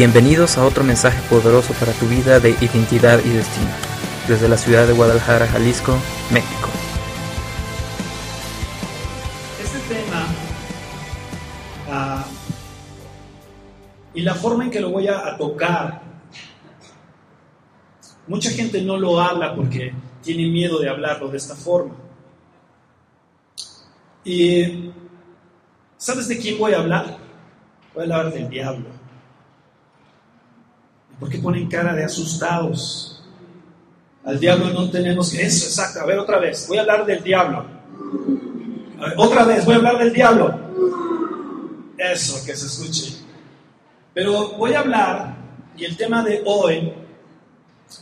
Bienvenidos a otro mensaje poderoso para tu vida de identidad y destino, desde la ciudad de Guadalajara, Jalisco, México. Este tema ah, y la forma en que lo voy a, a tocar, mucha gente no lo habla porque tiene miedo de hablarlo de esta forma. Y ¿sabes de quién voy a hablar? Voy a hablar del diablo. ¿Por qué ponen cara de asustados? Al diablo no tenemos que... Eso, exacto. A ver, otra vez. Voy a hablar del diablo. otra vez, voy a hablar del diablo. Eso, que se escuche. Pero voy a hablar, y el tema de hoy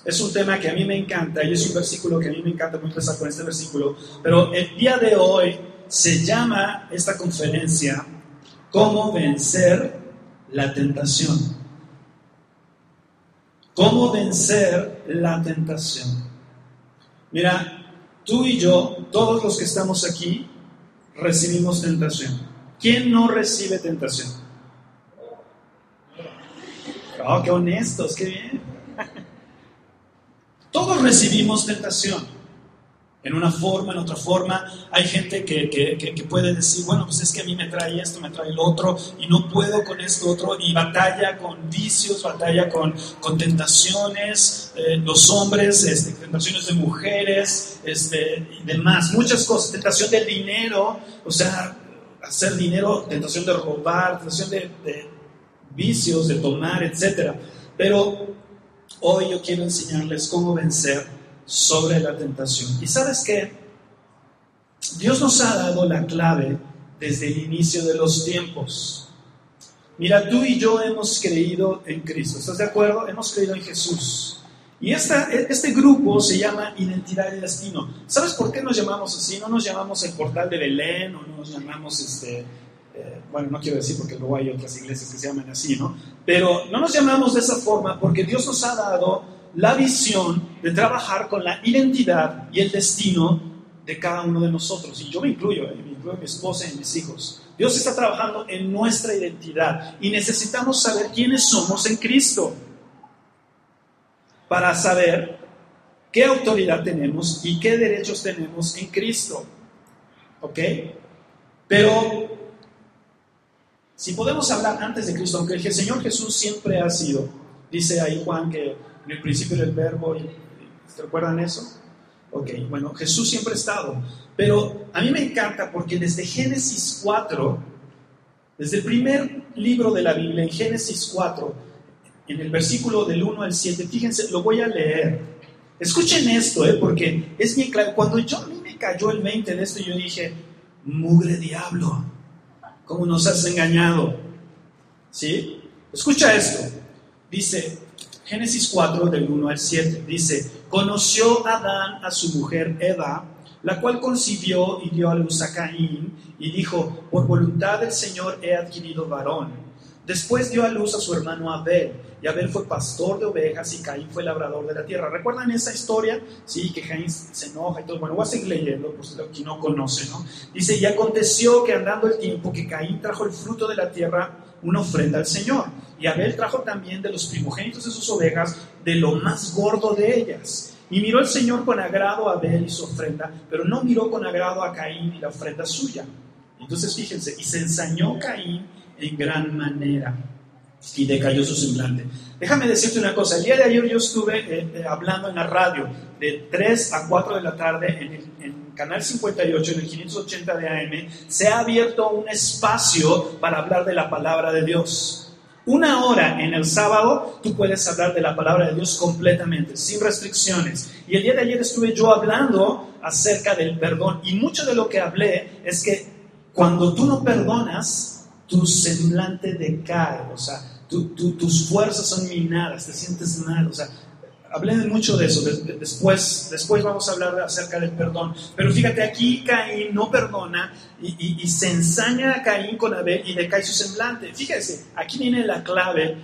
es un tema que a mí me encanta, y es un versículo que a mí me encanta, muy empezar con este versículo, pero el día de hoy se llama esta conferencia ¿Cómo vencer la tentación? ¿Cómo vencer la tentación? Mira, tú y yo, todos los que estamos aquí, recibimos tentación. ¿Quién no recibe tentación? Oh, qué honestos, qué bien. Todos recibimos tentación en una forma, en otra forma. Hay gente que, que, puede decir, bueno, pues es que a mí me trae esto, me trae el otro, y no puedo con esto otro, y batalla con vicios, batalla con, con tentaciones, eh, los hombres, este, tentaciones de mujeres, este, y demás, muchas cosas, tentación del dinero, o sea, hacer dinero, tentación de robar, tentación de, de vicios, de tomar, etc. Pero hoy yo quiero enseñarles cómo vencer sobre la tentación. Y sabes qué? Dios nos ha dado la clave desde el inicio de los tiempos. Mira, tú y yo hemos creído en Cristo, ¿estás de acuerdo? Hemos creído en Jesús. Y esta, este grupo se llama Identidad y Destino. ¿Sabes por qué nos llamamos así? No nos llamamos el portal de Belén o nos llamamos, este, eh, bueno, no quiero decir porque luego hay otras iglesias que se llaman así, ¿no? Pero no nos llamamos de esa forma porque Dios nos ha dado la visión de trabajar con la identidad y el destino de cada uno de nosotros. Y yo me incluyo, eh, me incluyo a mi esposa y mis hijos. Dios está trabajando en nuestra identidad y necesitamos saber quiénes somos en Cristo para saber qué autoridad tenemos y qué derechos tenemos en Cristo. ¿Ok? Pero si podemos hablar antes de Cristo, aunque el Señor Jesús siempre ha sido, dice ahí Juan que en el principio del verbo, ¿se recuerdan eso? Ok, bueno, Jesús siempre ha estado, pero a mí me encanta porque desde Génesis 4, desde el primer libro de la Biblia, en Génesis 4, en el versículo del 1 al 7, fíjense, lo voy a leer. Escuchen esto, eh, porque es bien claro. Cuando yo, a mí me cayó el 20 de esto, yo dije, mugre diablo, ¿cómo nos has engañado? ¿Sí? Escucha esto. Dice, Génesis 4 del 1 al 7 dice, conoció Adán a su mujer Eva, la cual concibió y dio a luz a Caín, y dijo, por voluntad del Señor he adquirido varón. Después dio a luz a su hermano Abel, y Abel fue pastor de ovejas y Caín fue labrador de la tierra. ¿Recuerdan esa historia? Sí, que Caín se enoja y todo. Bueno, voy a seguir leyendo, pues lo que no conoce, ¿no? Dice, y aconteció que andando el tiempo que Caín trajo el fruto de la tierra, una ofrenda al Señor. Y Abel trajo también de los primogénitos de sus ovejas, de lo más gordo de ellas. Y miró el Señor con agrado a Abel y su ofrenda, pero no miró con agrado a Caín y la ofrenda suya. Entonces fíjense, y se ensañó Caín en gran manera y decayó su semblante. Déjame decirte una cosa, el día de ayer yo estuve eh, eh, hablando en la radio de 3 a 4 de la tarde en el en Canal 58, en el 580 de AM, se ha abierto un espacio para hablar de la palabra de Dios. Una hora en el sábado tú puedes hablar de la palabra de Dios completamente, sin restricciones. Y el día de ayer estuve yo hablando acerca del perdón y mucho de lo que hablé es que cuando tú no perdonas, tu semblante decae, o sea, tus fuerzas son minadas, te sientes mal, o sea, hablé mucho de eso, después, después vamos a hablar acerca del perdón. Pero fíjate, aquí Caín no perdona y, se ensaña a Caín con Abel y decae su semblante. Fíjese, aquí viene la clave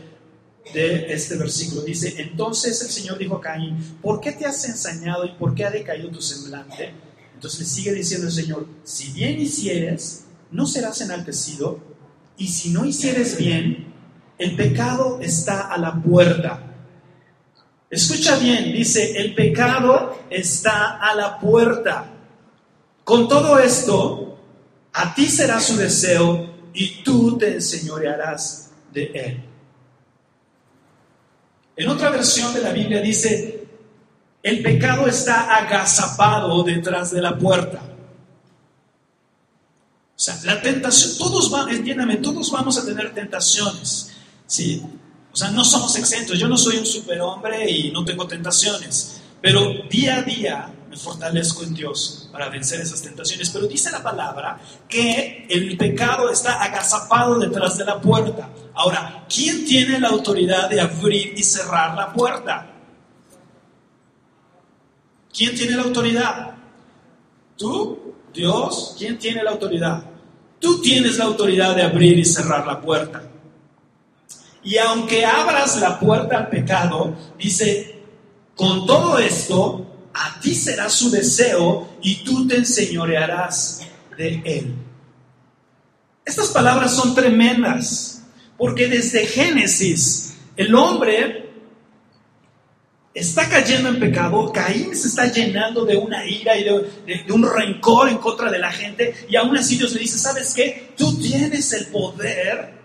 de este versículo. Dice, entonces el Señor dijo a Caín, ¿por qué te has ensañado y por qué ha decaído tu semblante? Entonces le sigue diciendo el Señor, si bien hicieres, no serás enaltecido, y si no hicieres bien, el pecado está a la puerta. Escucha bien, dice, el pecado está a la puerta. Con todo esto, a ti será su deseo y tú te enseñorearás de él. En otra versión de la Biblia dice, el pecado está agazapado detrás de la puerta. O sea, la tentación, todos entiéndame, todos vamos a tener tentaciones. ¿sí? O sea, no somos exentos. Yo no soy un superhombre y no tengo tentaciones. Pero día a día me fortalezco en Dios para vencer esas tentaciones. Pero dice la palabra que el pecado está agazapado detrás de la puerta. Ahora, ¿quién tiene la autoridad de abrir y cerrar la puerta? ¿Quién tiene la autoridad? ¿Tú? ¿Dios? ¿Quién tiene la autoridad? Tú tienes la autoridad de abrir y cerrar la puerta. Y aunque abras la puerta al pecado, dice, con todo esto, a ti será su deseo y tú te enseñorearás de él. Estas palabras son tremendas, porque desde Génesis el hombre está cayendo en pecado, Caín se está llenando de una ira y de, un rencor en contra de la gente, y aún así Dios le dice, ¿sabes qué? Tú tienes el poder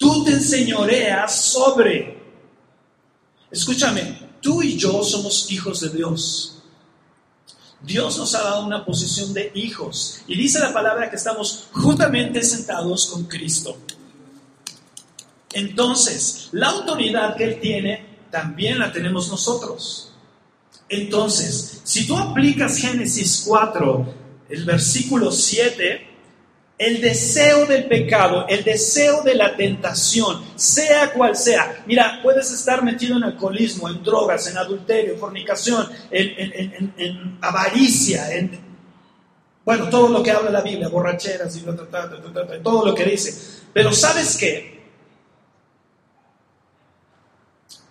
tú te enseñoreas sobre. Escúchame, tú y yo somos hijos de Dios. Dios nos ha dado una posición de hijos y dice la palabra que estamos juntamente sentados con Cristo. Entonces, la autoridad que Él tiene, también la tenemos nosotros. Entonces, si tú aplicas Génesis 4, el versículo 7, el deseo del pecado, el deseo de la tentación, sea cual sea. Mira, puedes estar metido en alcoholismo, en drogas, en adulterio, en fornicación, en, avaricia, en, bueno, todo lo que habla la Biblia, borracheras y todo lo que dice. Pero ¿sabes qué?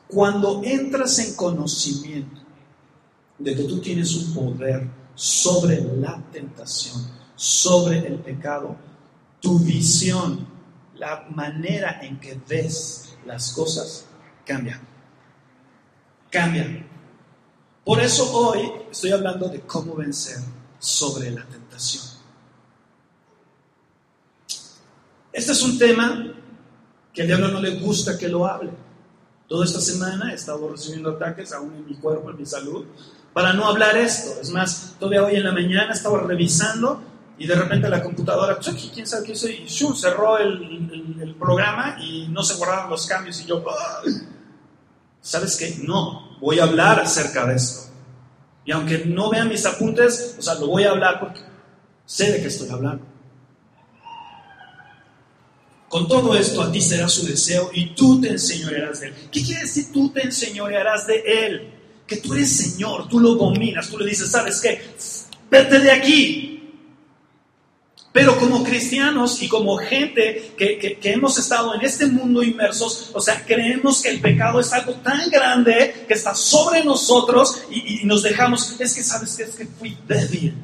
Cuando entras en conocimiento de que tú tienes un poder sobre la tentación, sobre el pecado, tu visión, la manera en que ves las cosas cambia. Cambia. Por eso hoy estoy hablando de cómo vencer sobre la tentación. Este es un tema que al diablo no le gusta que lo hable. Toda esta semana he estado recibiendo ataques aún en mi cuerpo, en mi salud, para no hablar esto. Es más, todavía hoy en la mañana estaba revisando y de repente la computadora, quién sabe qué hizo, y cerró el, programa y no se guardaron los cambios y yo, ¿sabes qué? No, voy a hablar acerca de esto. Y aunque no vean mis apuntes, o sea, lo voy a hablar porque sé de qué estoy hablando. Con todo esto a ti será su deseo y tú te enseñorearás de él. ¿Qué quiere decir tú te enseñorearás de él? Que tú eres Señor, tú lo dominas, tú le dices, ¿sabes qué? Vete de aquí, pero como cristianos y como gente que, hemos estado en este mundo inmersos, o sea, creemos que el pecado es algo tan grande que está sobre nosotros y, nos dejamos, es que sabes que es que fui débil.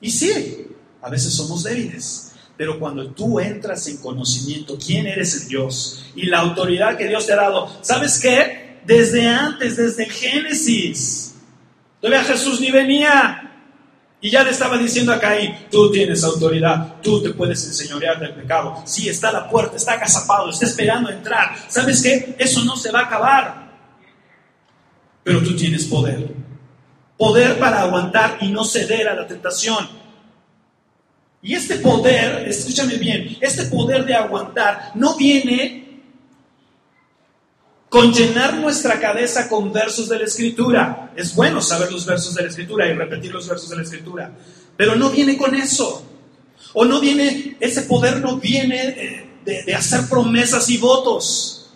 Y sí, a veces somos débiles, pero cuando tú entras en conocimiento quién eres el Dios y la autoridad que Dios te ha dado, ¿sabes qué? Desde antes, desde Génesis, todavía Jesús ni venía, y ya le estaba diciendo a Caín, tú tienes autoridad, tú te puedes enseñorear del pecado. Sí, está a la puerta, está agazapado, está esperando entrar. ¿Sabes qué? Eso no se va a acabar. Pero tú tienes poder. Poder para aguantar y no ceder a la tentación. Y este poder, escúchame bien, este poder de aguantar no viene con llenar nuestra cabeza con versos de la Escritura. Es bueno saber los versos de la Escritura y repetir los versos de la Escritura, pero no viene con eso. O no viene, ese poder no viene eh, de, hacer promesas y votos.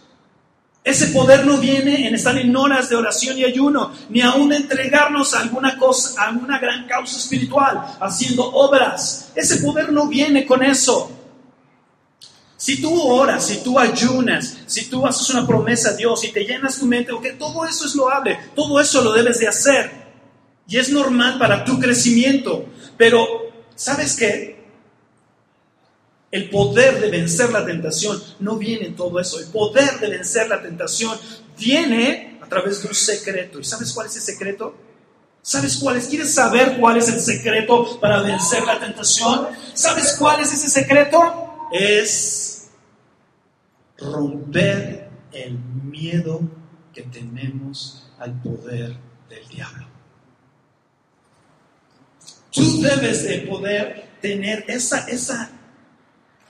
Ese poder no viene en estar en horas de oración y ayuno, ni aún entregarnos a alguna cosa, a alguna gran causa espiritual, haciendo obras. Ese poder no viene con eso. Si tú oras, si tú ayunas, si tú haces una promesa a Dios y te llenas tu mente, ok, todo eso es loable, todo eso lo debes de hacer. Y es normal para tu crecimiento. Pero, ¿sabes qué? El poder de vencer la tentación no viene en todo eso. El poder de vencer la tentación viene a través de un secreto. ¿Y sabes cuál es el secreto? ¿Sabes cuál es? ¿Quieres saber cuál es el secreto para vencer la tentación? ¿Sabes cuál es ese secreto? Es romper el miedo que tenemos al poder del diablo. Tú debes de poder tener esa, esa,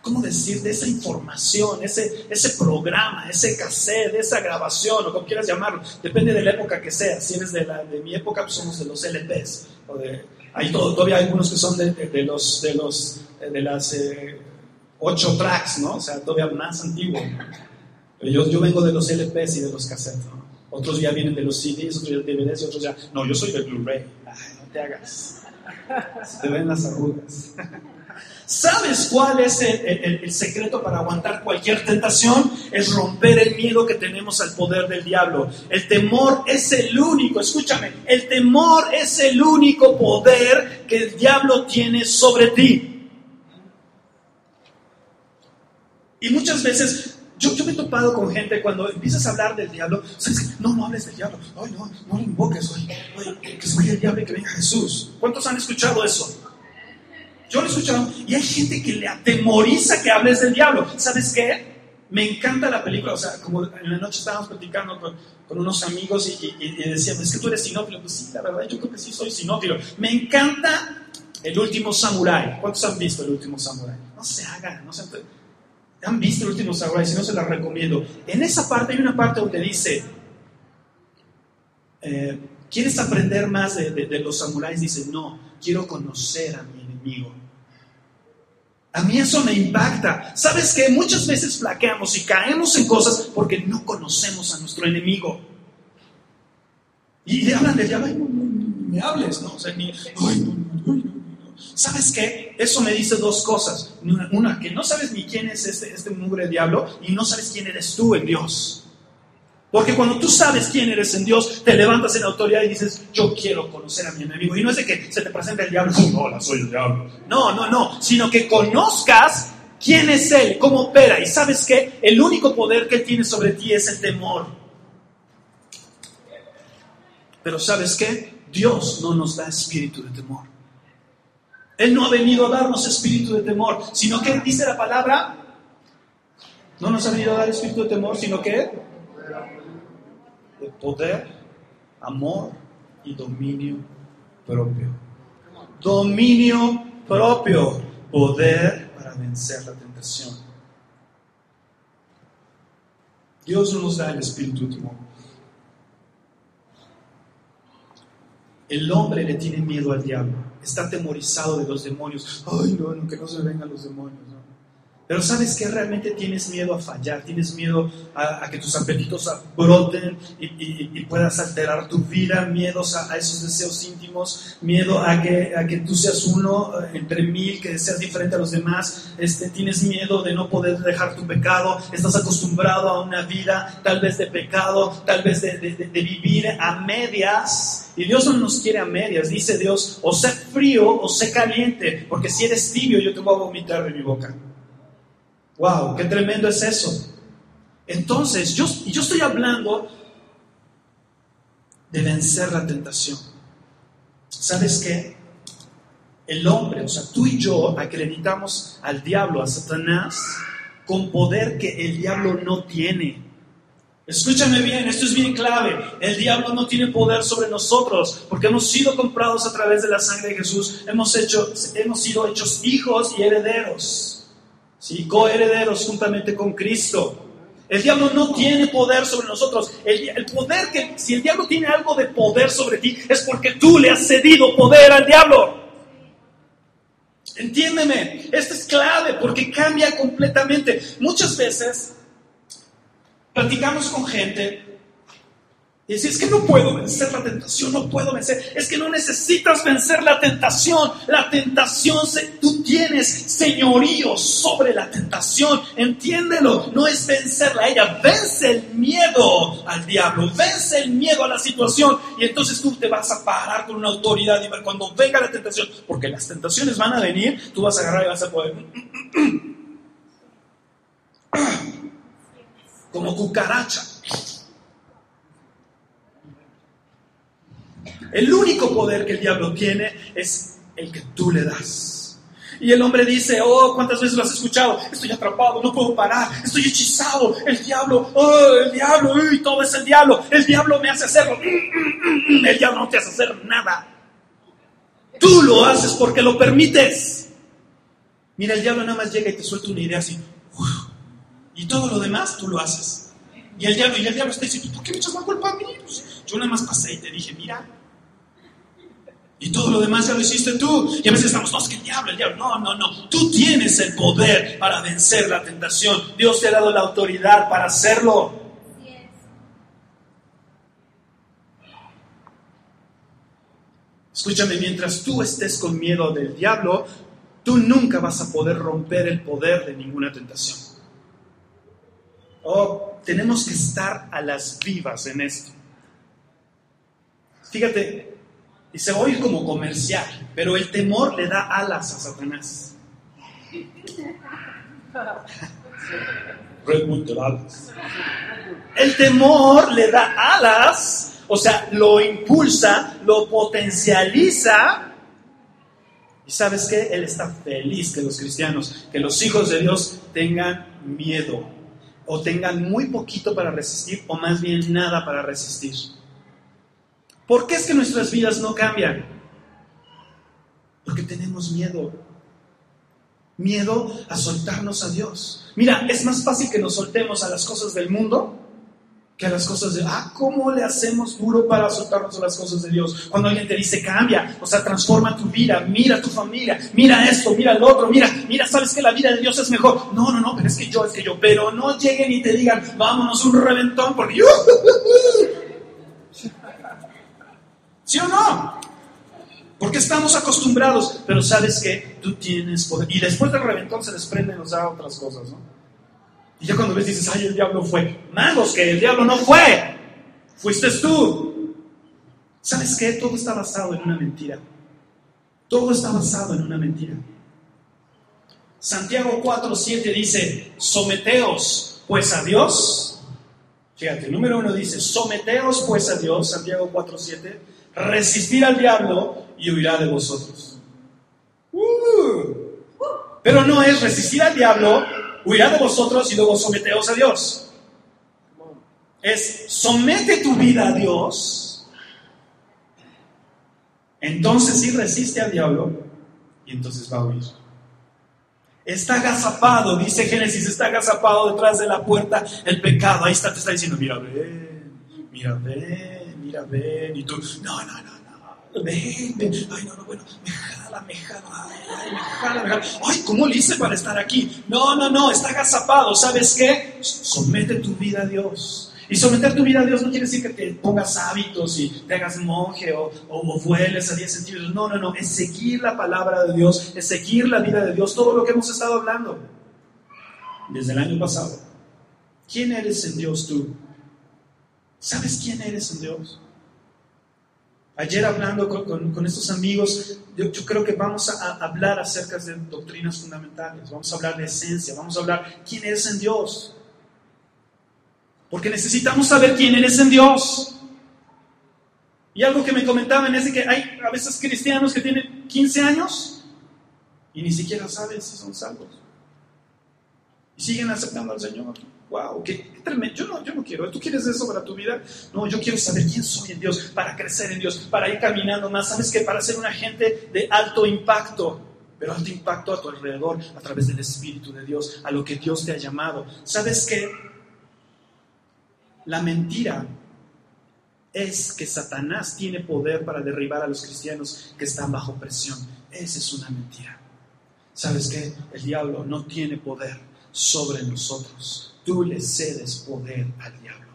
¿cómo decir? De esa información, ese, ese programa, ese cassette, esa grabación, o como quieras llamarlo, depende de la época que sea. Si eres de, la, de mi época, pues somos de los LPs. O de, hay todavía hay algunos que son de, de, los, de, los, de las eh, ocho tracks, ¿no? O sea, todavía más antiguo. Yo, yo vengo de los LPs y de los cassettes, ¿no? Otros ya vienen de los CDs, otros ya de DVDs otros ya... No, yo soy de Blu-ray. Ay, no te hagas. Se te ven las arrugas. ¿Sabes cuál es el, secreto para aguantar cualquier tentación? Es romper el miedo que tenemos al poder del diablo. El temor es el único, escúchame, el temor es el único poder que el diablo tiene sobre ti. Y muchas veces yo, yo, me he topado con gente cuando empiezas a hablar del diablo, ¿sabes? No, no hables del diablo. Ay, no, no lo invoques. Ay, que soy el diablo y que venga Jesús. ¿Cuántos han escuchado eso? Yo lo he escuchado y hay gente que le atemoriza que hables del diablo. ¿Sabes qué? Me encanta la película, o sea, como en la noche estábamos platicando con, con unos amigos y, y, decíamos, es que tú eres sinófilo. Pues sí, la verdad, yo creo que sí soy sinófilo. Me encanta El último Samurai. ¿Cuántos han visto El último Samurai? No se hagan, no se... ¿Han visto El último Samurai? Si no, se la recomiendo. En esa parte hay una parte donde dice, eh, ¿quieres aprender más de, los samuráis? Dice, no, quiero conocer a mi enemigo. A mí eso me impacta. ¿Sabes que Muchas veces flaqueamos y caemos en cosas porque no conocemos a nuestro enemigo. Y le hablan de ay, no, me hables, ¿no? O sea, ni, ay, no, ¿Sabes qué? Eso me dice dos cosas. Una, que no sabes ni quién es este, este mugre diablo y no sabes quién eres tú en Dios. Porque cuando tú sabes quién eres en Dios, te levantas en autoridad y dices, yo quiero conocer a mi enemigo. Y no es de que se te presente el diablo, hola, soy el diablo. No, no, no, sino que conozcas quién es Él, cómo opera. Y sabes que el único poder que Él tiene sobre ti es el temor. Pero sabes qué? Dios no nos da espíritu de temor. Él no ha venido a darnos espíritu de temor, sino que dice la palabra, no nos ha venido a dar espíritu de temor, sino que de poder, amor y dominio propio. Dominio propio, poder para vencer la tentación. Dios no nos da el espíritu de temor. El hombre le tiene miedo al diablo, está atemorizado de los demonios. Ay, no, que no se vengan los demonios. Pero sabes que realmente tienes miedo a fallar, tienes miedo a, que tus apetitos broten y, puedas alterar tu vida, miedos a, esos deseos íntimos, miedo a que, a que tú seas uno eh, entre mil, que seas diferente a los demás, este, tienes miedo de no poder dejar tu pecado, estás acostumbrado a una vida tal vez de pecado, tal vez de, de vivir a medias. Y Dios no nos quiere a medias, dice Dios, o sé frío o sé caliente, porque si eres tibio yo te voy a vomitar de mi boca. ¡Wow! ¡Qué tremendo es eso! Entonces, yo, estoy hablando de vencer la tentación. ¿Sabes qué? El hombre, o sea, tú y yo acreditamos al diablo, a Satanás, con poder que el diablo no tiene. Escúchame bien, esto es bien clave. El diablo no tiene poder sobre nosotros porque hemos sido comprados a través de la sangre de Jesús. Hemos, hecho, hemos sido hechos hijos y herederos. ¿Sí? coherederos juntamente con Cristo. El diablo no tiene poder sobre nosotros. El, poder que, si el diablo tiene algo de poder sobre ti, es porque tú le has cedido poder al diablo. Entiéndeme, esto es clave porque cambia completamente. Muchas veces platicamos con gente y dice, es que no puedo vencer la tentación, no puedo vencer. Es que no necesitas vencer la tentación. La tentación, tú tienes señorío sobre la tentación. Entiéndelo, no es vencerla ella. Vence el miedo al diablo, vence el miedo a la situación. Y entonces tú te vas a parar con una autoridad y cuando venga la tentación, porque las tentaciones van a venir, tú vas a agarrar y vas a poder... Como cucaracha El único poder que el diablo tiene es el que tú le das. Y el hombre dice, oh, ¿cuántas veces lo has escuchado? Estoy atrapado, no puedo parar, estoy hechizado, el diablo, oh, el diablo, uy, todo es el diablo, el diablo me hace hacerlo, el diablo no te hace hacer nada. Tú lo haces porque lo permites. Mira, el diablo nada más llega y te suelta una idea así, y todo lo demás tú lo haces. Y el diablo, y el diablo está diciendo, ¿por qué me echas la culpa a mí? Pues, yo nada más pasé y te dije, mira, y todo lo demás ya lo hiciste tú. Y a veces estamos, no, es que el diablo, el diablo. No, no, no. Tú tienes el poder para vencer la tentación. Dios te ha dado la autoridad para hacerlo. Escúchame, mientras tú estés con miedo del diablo, tú nunca vas a poder romper el poder de ninguna tentación. Oh, tenemos que estar a las vivas en esto. Fíjate, y se oír como comercial, pero el temor le da alas a Satanás. El temor le da alas, o sea, lo impulsa, lo potencializa. Y sabes qué? Él está feliz que los cristianos, que los hijos de Dios tengan miedo o tengan muy poquito para resistir o más bien nada para resistir. ¿Por qué es que nuestras vidas no cambian? Porque tenemos miedo. Miedo a soltarnos a Dios. Mira, es más fácil que nos soltemos a las cosas del mundo que a las cosas de, ah, ¿cómo le hacemos duro para soltarnos a las cosas de Dios? Cuando alguien te dice, cambia, o sea, transforma tu vida, mira tu familia, mira esto, mira el otro, mira, mira, sabes que la vida de Dios es mejor. No, no, no, pero es que yo, es que yo, pero no lleguen y te digan, vámonos un reventón, porque yo, ¿Sí o no? Porque estamos acostumbrados, pero sabes que tú tienes poder. Y después del reventón se desprende y nos da otras cosas, ¿no? Y ya cuando ves dices, ay, el diablo fue. Magos, que el diablo no fue. Fuiste tú. ¿Sabes qué? Todo está basado en una mentira. Todo está basado en una mentira. Santiago 4, 7 dice, someteos pues a Dios. Fíjate, número uno dice, someteos pues a Dios, Santiago 4, 7 resistir al diablo y huirá de vosotros. Uh. pero no es resistir al diablo, huirá de vosotros y luego someteos a Dios. Es somete tu vida a Dios. Entonces sí resiste al diablo y entonces va a huir. Está agazapado, dice Génesis, está agazapado detrás de la puerta el pecado. Ahí está, te está diciendo, mira, ven, mira, ven mira, ven, y tú, no, no, no, no, ven, ven, ay, no, no, bueno, me jala, me jala, ay, me jala, me jala, ay, ¿cómo le hice para estar aquí? No, no, no, está agazapado, ¿sabes qué? Somete tu vida a Dios. Y someter tu vida a Dios no quiere decir que te pongas hábitos y te hagas monje o, o, vueles a 10 centímetros. No, no, no. Es seguir la palabra de Dios, es seguir la vida de Dios, todo lo que hemos estado hablando desde el año pasado. ¿Quién eres en Dios tú? ¿Sabes quién eres en Dios? Ayer hablando con, estos amigos, yo, creo que vamos a, hablar acerca de doctrinas fundamentales, vamos a hablar de esencia, vamos a hablar quién eres en Dios. Porque necesitamos saber quién eres en Dios. Y algo que me comentaban es que hay a veces cristianos que tienen 15 años y ni siquiera saben si son salvos. Y siguen aceptando al Señor wow, qué, tremendo. Yo no, yo no quiero. ¿Tú quieres eso para tu vida? No, yo quiero saber quién soy en Dios, para crecer en Dios, para ir caminando más. ¿Sabes qué? Para ser un agente de alto impacto, pero alto impacto a tu alrededor, a través del Espíritu de Dios, a lo que Dios te ha llamado. ¿Sabes qué? La mentira es que Satanás tiene poder para derribar a los cristianos que están bajo presión. Esa es una mentira. ¿Sabes qué? El diablo no tiene poder sobre nosotros tú le cedes poder al diablo.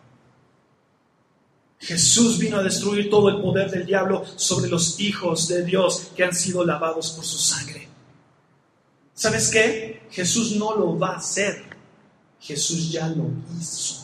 Jesús vino a destruir todo el poder del diablo sobre los hijos de Dios que han sido lavados por su sangre. ¿Sabes qué? Jesús no lo va a hacer. Jesús ya lo hizo.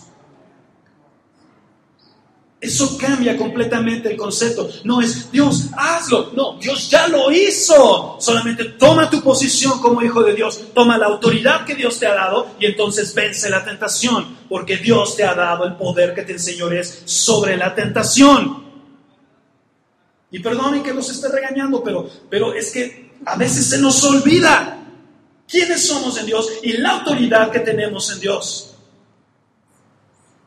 Eso cambia completamente el concepto. No es Dios, hazlo. No, Dios ya lo hizo. Solamente toma tu posición como hijo de Dios. Toma la autoridad que Dios te ha dado y entonces vence la tentación. Porque Dios te ha dado el poder que te enseñores sobre la tentación. Y perdonen que los esté regañando, pero, pero es que a veces se nos olvida quiénes somos en Dios y la autoridad que tenemos en Dios.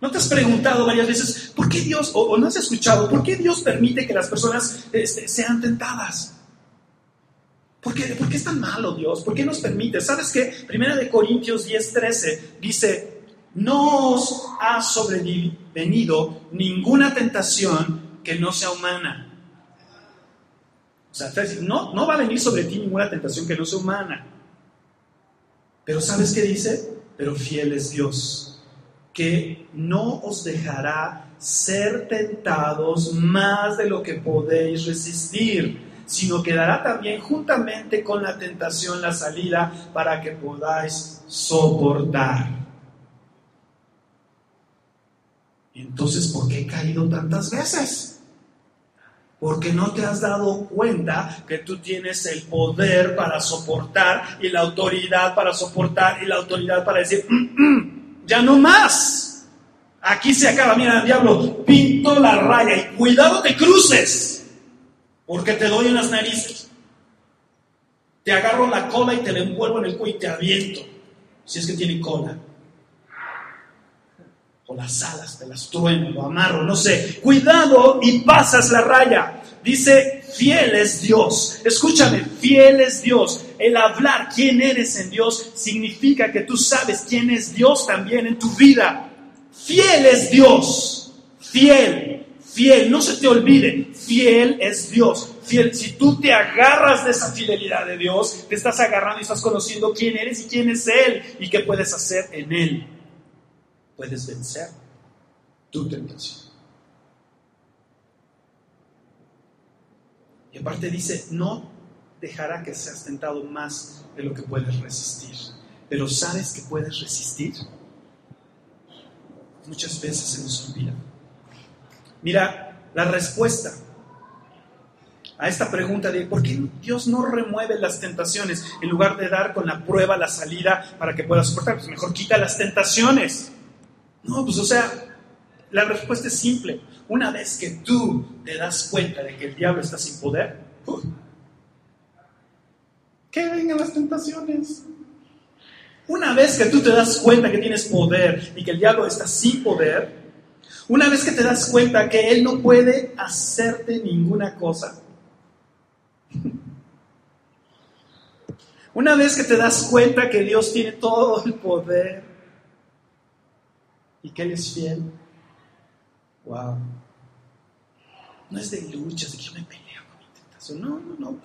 ¿No te has preguntado varias veces por qué Dios, o, no has escuchado, por qué Dios permite que las personas este, sean tentadas? ¿Por qué, ¿Por qué, es tan malo Dios? ¿Por qué nos permite? ¿Sabes qué? Primera de Corintios 10:13 dice, no os ha sobrevenido ninguna tentación que no sea humana. O sea, no, no va a venir sobre ti ninguna tentación que no sea humana. Pero ¿sabes qué dice? Pero fiel es Dios que no os dejará ser tentados más de lo que podéis resistir, sino que dará también juntamente con la tentación la salida para que podáis soportar. Entonces, ¿por qué he caído tantas veces? Porque no te has dado cuenta que tú tienes el poder para soportar y la autoridad para soportar y la autoridad para decir, mm, mm, ya no más. Aquí se acaba, mira, diablo, pinto la raya y cuidado te cruces, porque te doy en las narices. Te agarro la cola y te la envuelvo en el cuello y te aviento, si es que tiene cola. O las alas, te las trueno, lo amarro, no sé. Cuidado y pasas la raya. Dice, fiel es Dios. Escúchame, fiel es Dios. El hablar quién eres en Dios significa que tú sabes quién es Dios también en tu vida. Fiel es Dios. Fiel, fiel. No se te olvide, fiel es Dios. Fiel. Si tú te agarras de esa fidelidad de Dios, te estás agarrando y estás conociendo quién eres y quién es Él y qué puedes hacer en Él. Puedes vencer tu tentación. Y aparte dice, no dejará que seas tentado más de lo que puedes resistir. Pero ¿sabes que puedes resistir? Muchas veces se nos olvida. Mira, la respuesta a esta pregunta de por qué Dios no remueve las tentaciones en lugar de dar con la prueba la salida para que puedas soportar, pues mejor quita las tentaciones. No, pues o sea, la respuesta es simple. Una vez que tú te das cuenta de que el diablo está sin poder, que vengan las tentaciones. Una vez que tú te das cuenta que tienes poder y que el diablo está sin poder, una vez que te das cuenta que él no puede hacerte ninguna cosa, una vez que te das cuenta que Dios tiene todo el poder y que Él es fiel, wow. No es de luchas, de que yo me peleo con mi tentación. No, no, no.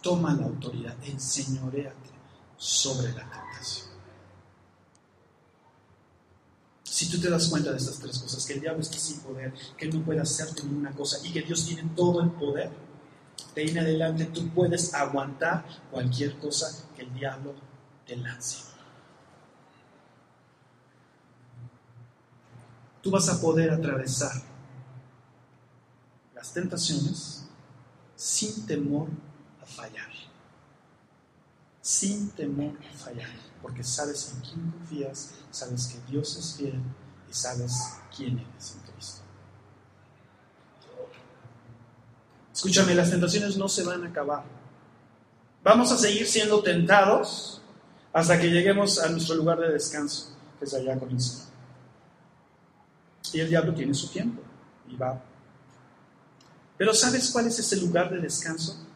Toma la autoridad, enseñoreate sobre la tentación. Si tú te das cuenta de estas tres cosas, que el diablo está sin poder, que él no puede hacerte ninguna cosa y que Dios tiene todo el poder, de ahí en adelante tú puedes aguantar cualquier cosa que el diablo te lance. Tú vas a poder atravesar las tentaciones sin temor fallar. Sin temor a fallar. Porque sabes en quién confías, sabes que Dios es fiel y sabes quién eres en Cristo. Escúchame, las tentaciones no se van a acabar. Vamos a seguir siendo tentados hasta que lleguemos a nuestro lugar de descanso, que es allá con el Señor. Y el diablo tiene su tiempo y va. Pero ¿sabes cuál es ese lugar de descanso?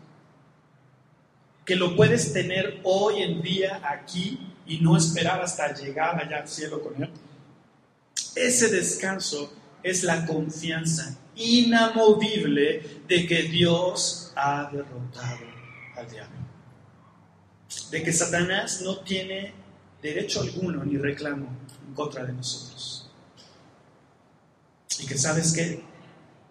que lo puedes tener hoy en día aquí y no esperar hasta llegar allá al cielo con Él. Ese descanso es la confianza inamovible de que Dios ha derrotado al diablo. De que Satanás no tiene derecho alguno ni reclamo en contra de nosotros. Y que sabes que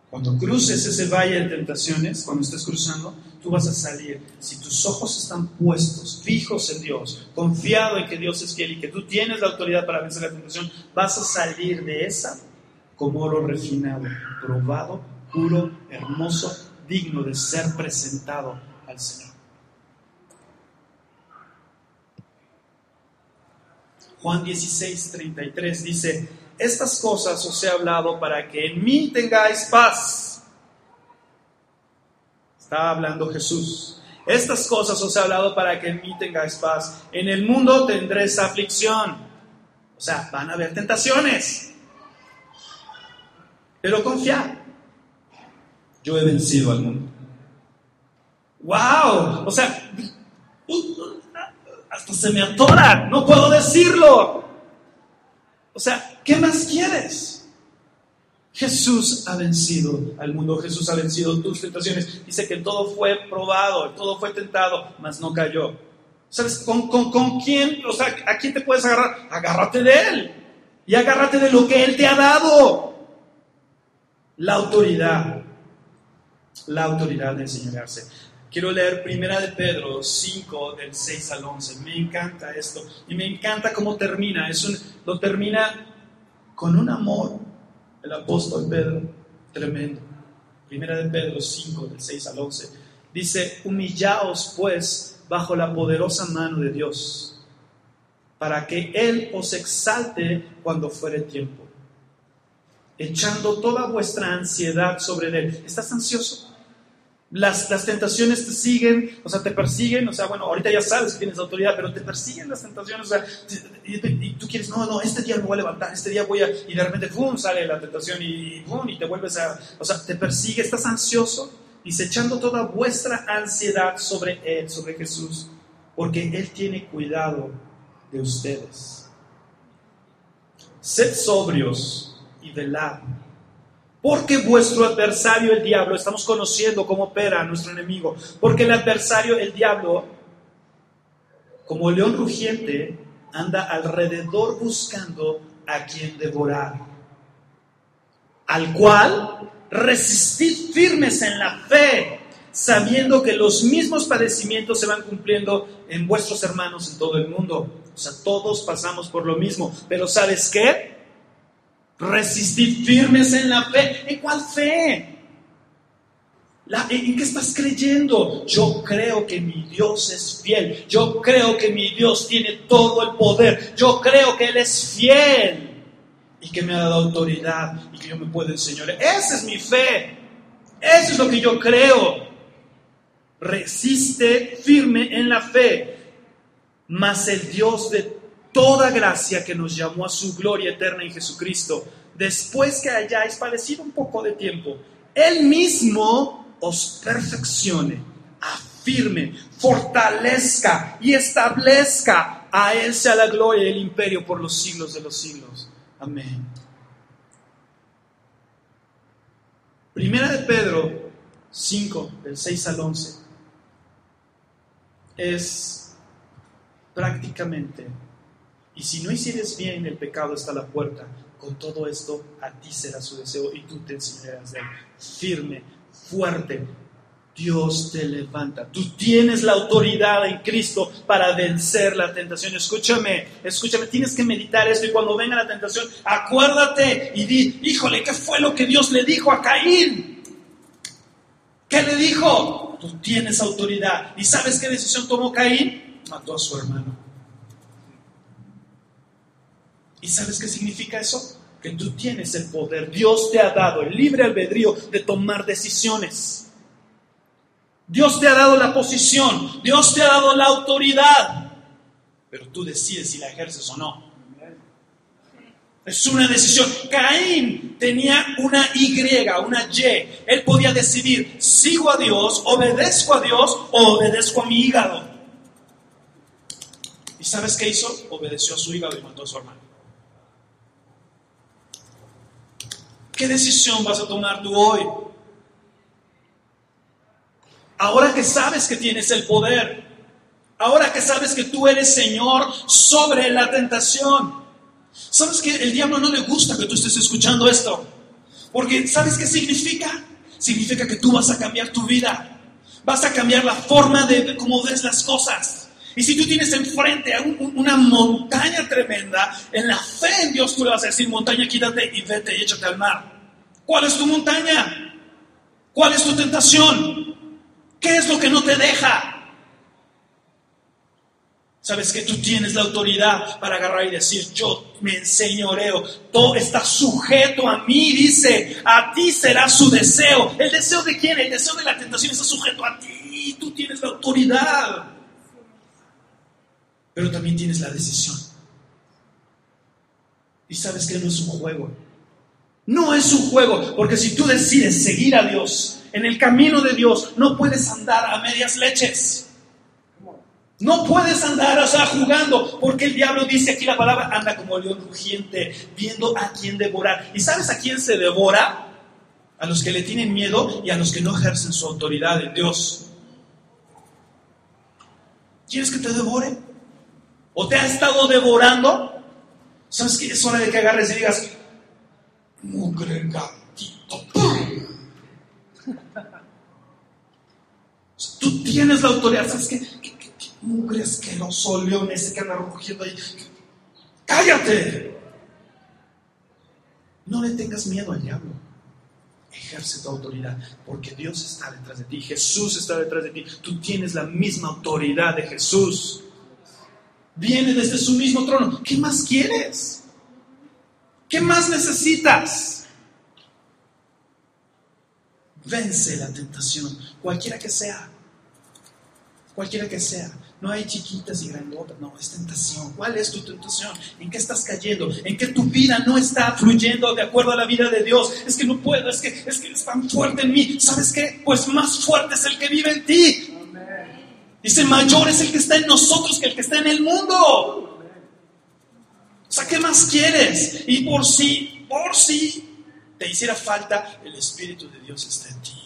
cuando cruces ese valle de tentaciones, cuando estés cruzando, tú vas a salir. Si tus ojos están puestos, fijos en Dios, confiado en que Dios es fiel y que tú tienes la autoridad para vencer la tentación, vas a salir de esa como oro refinado, probado, puro, hermoso, digno de ser presentado al Señor. Juan 16, 33 dice, estas cosas os he hablado para que en mí tengáis paz. Está hablando Jesús. Estas cosas os he hablado para que en mí tengáis paz. En el mundo tendréis aflicción. O sea, van a haber tentaciones. Pero confía. Yo he vencido al mundo. ¡Wow! O sea, hasta se me atora. No puedo decirlo. O sea, ¿qué más quieres? Jesús ha vencido al mundo, Jesús ha vencido tus tentaciones. Dice que todo fue probado, todo fue tentado, mas no cayó. ¿Sabes con, con, quién? O sea, ¿a quién te puedes agarrar? Agárrate de Él. Y agárrate de lo que Él te ha dado. La autoridad. La autoridad de enseñarse. Quiero leer Primera de Pedro 5, del 6 al 11. Me encanta esto. Y me encanta cómo termina. Es un, lo termina con un amor el apóstol Pedro, tremendo. Primera de Pedro 5, del 6 al 11. Dice, humillaos pues bajo la poderosa mano de Dios, para que Él os exalte cuando fuere tiempo, echando toda vuestra ansiedad sobre Él. ¿Estás ansioso? Las, tentaciones te siguen, o sea, te persiguen, o sea, bueno, ahorita ya sabes que tienes autoridad, pero te persiguen las tentaciones, o sea, y, tú quieres, no, no, este día me voy a levantar, este día voy a, y de repente, ¡pum!, sale la tentación y, ¡pum!, y te vuelves a, o sea, te persigue, estás ansioso, y echando toda vuestra ansiedad sobre Él, sobre Jesús, porque Él tiene cuidado de ustedes. Sed sobrios y velad porque vuestro adversario, el diablo, estamos conociendo cómo opera nuestro enemigo. Porque el adversario, el diablo, como león rugiente, anda alrededor buscando a quien devorar. Al cual resistid firmes en la fe, sabiendo que los mismos padecimientos se van cumpliendo en vuestros hermanos en todo el mundo. O sea, todos pasamos por lo mismo. Pero ¿sabes qué? Resistid firmes en la fe. ¿En cuál fe? ¿En qué estás creyendo? Yo creo que mi Dios es fiel. Yo creo que mi Dios tiene todo el poder. Yo creo que Él es fiel y que me ha dado autoridad y que yo me puedo enseñar. Esa es mi fe. Eso es lo que yo creo. Resiste firme en la fe. Mas el Dios de toda gracia que nos llamó a su gloria eterna en Jesucristo, después que hayáis padecido un poco de tiempo, Él mismo os perfeccione, afirme, fortalezca y establezca. A Él sea la gloria y el imperio por los siglos de los siglos. Amén. Primera de Pedro 5, del 6 al 11, es prácticamente y si no hicieres bien, el pecado está a la puerta. Con todo esto, a ti será su deseo y tú te enseñarás de él. Firme, fuerte. Dios te levanta. Tú tienes la autoridad en Cristo para vencer la tentación. Escúchame, escúchame, tienes que meditar esto y cuando venga la tentación, acuérdate y di, híjole, ¿qué fue lo que Dios le dijo a Caín? ¿Qué le dijo? Tú tienes autoridad. ¿Y sabes qué decisión tomó Caín? Mató a su hermano. ¿Y sabes qué significa eso? Que tú tienes el poder. Dios te ha dado el libre albedrío de tomar decisiones. Dios te ha dado la posición. Dios te ha dado la autoridad. Pero tú decides si la ejerces o no. Es una decisión. Caín tenía una Y, una Y. Él podía decidir, sigo a Dios, obedezco a Dios o obedezco a mi hígado. ¿Y sabes qué hizo? Obedeció a su hígado y mató a su hermano. ¿Qué decisión vas a tomar tú hoy? Ahora que sabes que tienes el poder, ahora que sabes que tú eres Señor sobre la tentación, ¿sabes que el diablo no le gusta que tú estés escuchando esto? Porque ¿sabes qué significa? Significa que tú vas a cambiar tu vida, vas a cambiar la forma de cómo ves las cosas. Y si tú tienes enfrente a una montaña tremenda, en la fe en Dios tú le vas a decir, montaña, quítate y vete y échate al mar. ¿Cuál es tu montaña? ¿Cuál es tu tentación? ¿Qué es lo que no te deja? Sabes que tú tienes la autoridad para agarrar y decir, yo me enseñoreo, todo está sujeto a mí, dice, a ti será su deseo. ¿El deseo de quién? El deseo de la tentación está sujeto a ti, tú tienes la autoridad. Pero también tienes la decisión. Y sabes que no es un juego. No es un juego, porque si tú decides seguir a Dios, en el camino de Dios, no puedes andar a medias leches. No puedes andar, o sea, jugando, porque el diablo dice aquí la palabra, anda como león rugiente, viendo a quién devorar. ¿Y sabes a quién se devora? A los que le tienen miedo y a los que no ejercen su autoridad en Dios. ¿Quieres que te devore? ¿O te ha estado devorando? ¿Sabes qué? Es hora de que agarres y digas, mugre gatito. Tú tienes la autoridad. ¿Sabes qué? mugre asqueroso león ese que anda rugiendo ahí. ¡Cállate! No le tengas miedo al diablo. Ejerce tu autoridad, porque Dios está detrás de ti, Jesús está detrás de ti. Tú tienes la misma autoridad de Jesús. Viene desde su mismo trono. ¿Qué más quieres? ¿Qué más necesitas? Vence la tentación, cualquiera que sea. Cualquiera que sea. No hay chiquitas y grandotas, no, es tentación. ¿Cuál es tu tentación? ¿En qué estás cayendo? ¿En qué tu vida no está fluyendo de acuerdo a la vida de Dios? Es que no puedo, es que es, tan fuerte en mí. ¿Sabes qué? Pues más fuerte es el que vive en ti. Dice, mayor es el que está en nosotros que el que está en el mundo. O sea, ¿qué más quieres? Y por si, por si te hiciera falta, el Espíritu de Dios está en ti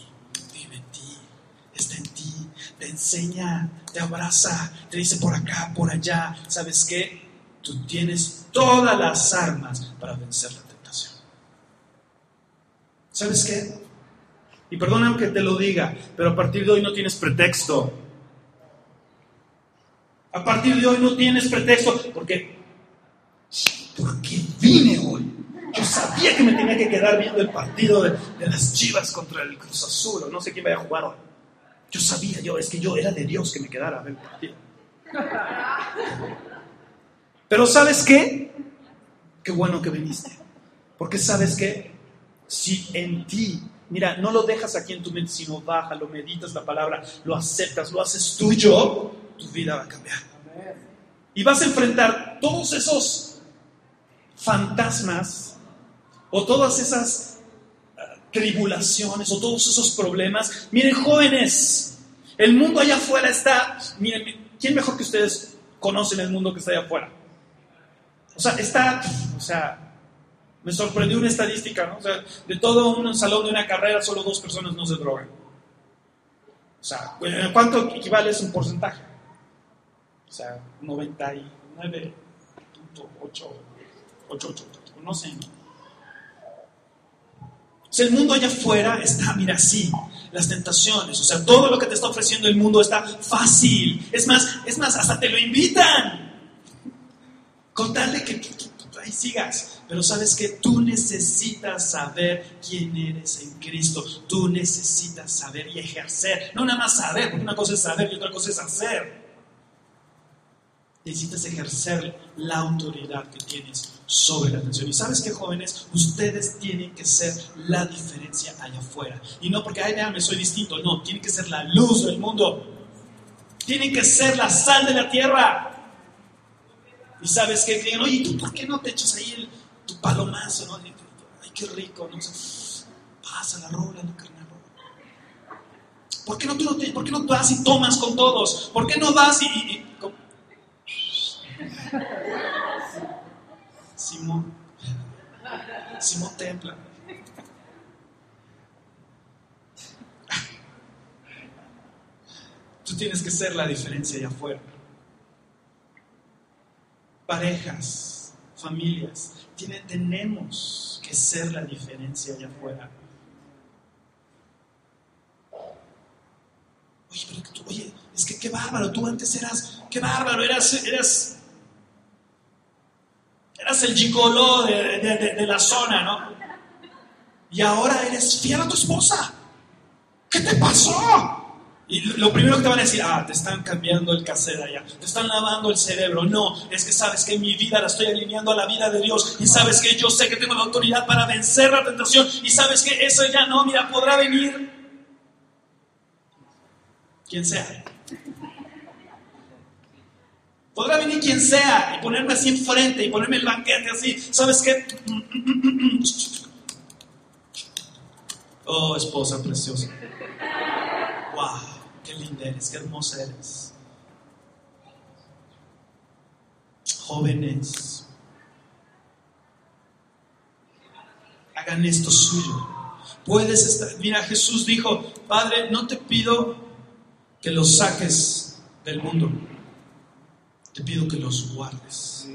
te enseña, te abraza, te dice por acá, por allá. ¿Sabes qué? Tú tienes todas las armas para vencer la tentación. ¿Sabes qué? Y perdóname que te lo diga, pero a partir de hoy no tienes pretexto. A partir de hoy no tienes pretexto, porque porque vine hoy. Yo sabía que me tenía que quedar viendo el partido de, de las Chivas contra el Cruz Azul, o no sé quién vaya a jugar hoy. Yo sabía, yo, es que yo era de Dios que me quedara a ver el partido. Pero ¿sabes qué? Qué bueno que viniste. Porque ¿sabes qué? Si en ti, mira, no lo dejas aquí en tu mente, sino baja, lo meditas la palabra, lo aceptas, lo haces tuyo, tu vida va a cambiar. Y vas a enfrentar todos esos fantasmas o todas esas tribulaciones o todos esos problemas. Miren, jóvenes, el mundo allá afuera está, miren, ¿quién mejor que ustedes conocen el mundo que está allá afuera? O sea, está, o sea, me sorprendió una estadística, ¿no? O sea, de todo un salón de una carrera, solo dos personas no se drogan. O sea, ¿cuánto equivale es un porcentaje? O sea, 99.8, no sé, ¿no? el mundo allá afuera está, mira, sí, las tentaciones, o sea, todo lo que te está ofreciendo el mundo está fácil. Es más, es más, hasta te lo invitan. Con que ahí sigas. Pero sabes que tú necesitas saber quién eres en Cristo. Tú necesitas saber y ejercer. No nada más saber, porque una cosa es saber y otra cosa es hacer. Necesitas ejercer la autoridad que tienes sobre la atención. Y sabes que jóvenes, ustedes tienen que ser la diferencia allá afuera. Y no porque, ay, me soy distinto. No, tienen que ser la luz del mundo. Tienen que ser la sal de la tierra. Y sabes que digan, oye, ¿tú por qué no te echas ahí tu palomazo? ¿no? Ay, qué rico, ¿no? Pasa la rola, la carne ¿Por qué no, tú no te, ¿Por qué no vas y tomas con todos? ¿Por qué no vas y Simón. Simón Templa. Tú tienes que ser la diferencia allá afuera. Parejas, familias, tenemos que ser la diferencia allá afuera. Oye, pero tú, oye, Es que qué bárbaro, tú antes eras, qué bárbaro, eras, eras, el gigoló de, de la zona, ¿no? Y ahora eres fiel a tu esposa. ¿Qué te pasó? Y lo primero que te van a decir, ah, te están cambiando el cassette allá, te están lavando el cerebro. No, es que sabes que mi vida la estoy alineando a la vida de Dios. Y sabes que yo sé que tengo la autoridad para vencer la tentación. Y sabes que eso ya no, mira, podrá venir quien sea. Podrá venir quien sea y ponerme así enfrente y ponerme el banquete así. ¿Sabes qué? Oh, esposa preciosa. Wow qué linda eres, qué hermosa eres. Jóvenes, hagan esto suyo. Puedes estar, mira, Jesús dijo, Padre, no te pido que los saques del mundo, te pido que los guardes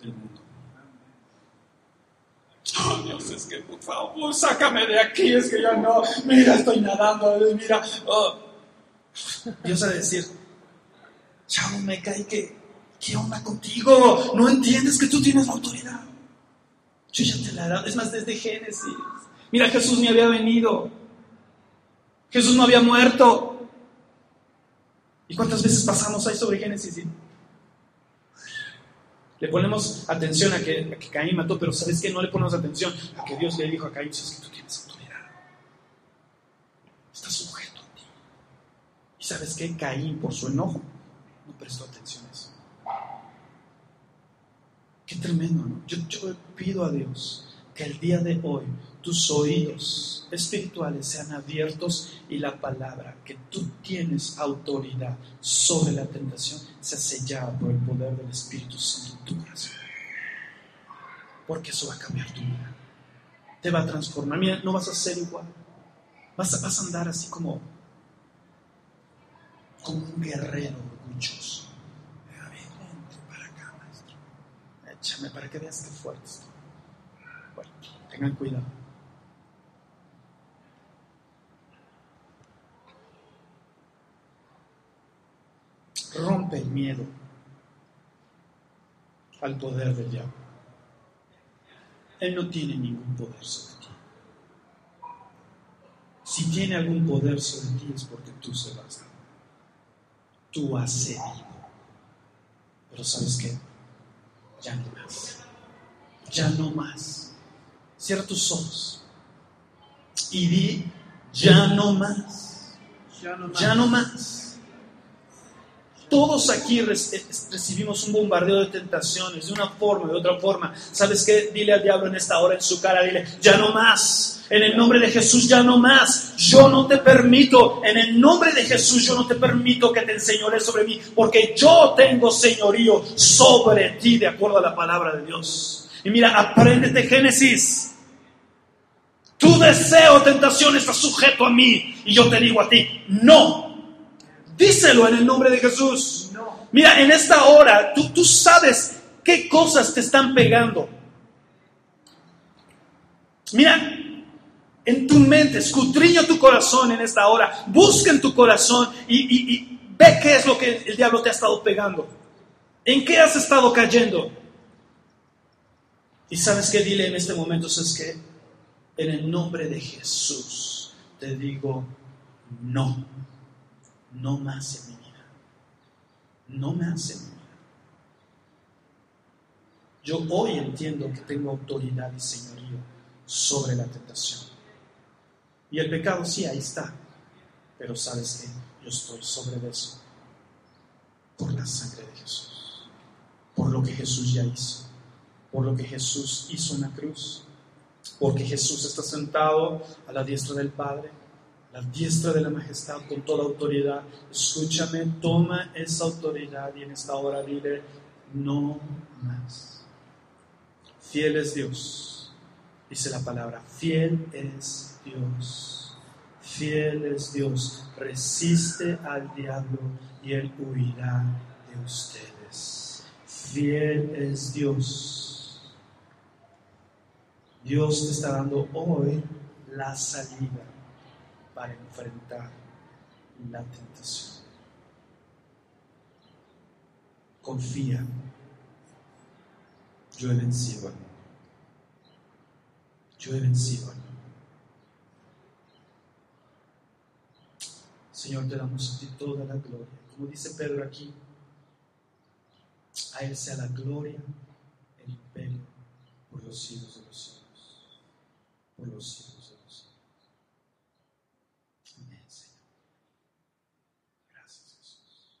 del mundo. Oh, Dios, es que por favor, sácame de aquí, es que ya no, mira, estoy nadando, mira, oh. Dios a decir, chavo, me cae que, ¿qué onda contigo? No entiendes que tú tienes la autoridad. Yo ya te la he dado, es más, desde Génesis. Mira, Jesús ni había venido. Jesús no había muerto. ¿Y cuántas veces pasamos ahí sobre Génesis? Le ponemos atención a que, a Caín mató, pero ¿sabes qué? No le ponemos atención a que Dios le dijo a Caín, es que tú tienes autoridad. Estás sujeto. ¿Sabes qué? Caín, por su enojo, no prestó atención a eso. Qué tremendo, ¿no? Yo, yo pido a Dios que el día de hoy tus oídos espirituales sean abiertos y la palabra que tú tienes autoridad sobre la tentación sea sellada por el poder del Espíritu Santo en tu corazón. Porque eso va a cambiar tu vida. Te va a transformar. Mira, no vas a ser igual. Vas a, vas a andar así como como un guerrero orgulloso. A ver, para acá, maestro. Échame para que veas que fuerte estoy. Bueno, tengan cuidado. Rompe el miedo al poder del diablo. Él no tiene ningún poder sobre ti. Si tiene algún poder sobre ti es porque tú se has tú has cedido. Pero sabes qué? Ya no más. Ya no más. Cierra tus ojos y di, ya no más. Ya no más. Todos aquí recibimos un bombardeo de tentaciones, de una forma, de otra forma. ¿Sabes qué? Dile al diablo en esta hora en su cara, dile, ya no más. En el nombre de Jesús ya no más. Yo no te permito. En el nombre de Jesús yo no te permito que te enseñores sobre mí. Porque yo tengo señorío sobre ti de acuerdo a la palabra de Dios. Y mira, apréndete Génesis. Tu deseo, tentación está sujeto a mí. Y yo te digo a ti, no. Díselo en el nombre de Jesús. Mira, en esta hora tú, tú sabes qué cosas te están pegando. Mira, en tu mente, escudriña tu corazón en esta hora, busca en tu corazón y, ve qué es lo que el diablo te ha estado pegando. ¿En qué has estado cayendo? Y sabes qué, dile en este momento, es que en el nombre de Jesús te digo no, no más en mi vida, no más en mi vida. Yo hoy entiendo que tengo autoridad y señorío sobre la tentación. Y el pecado sí, ahí está. Pero sabes que yo estoy sobre eso. Por la sangre de Jesús, por lo que Jesús ya hizo, por lo que Jesús hizo en la cruz, porque Jesús está sentado a la diestra del Padre, la diestra de la majestad con toda autoridad. Escúchame, toma esa autoridad y en esta hora dile, no más. Fiel es Dios, dice la palabra, fiel es Dios. Fiel es Dios. Resiste al diablo y él huirá de ustedes. Fiel es Dios. Dios te está dando hoy la salida para enfrentar la tentación. confía. Yo he vencido. Yo he vencido. Señor, te damos a ti toda la gloria. Como dice Pedro aquí, a Él sea la gloria, el imperio, por los siglos de los siglos. Por los siglos. Amén, Señor. Gracias, Jesús.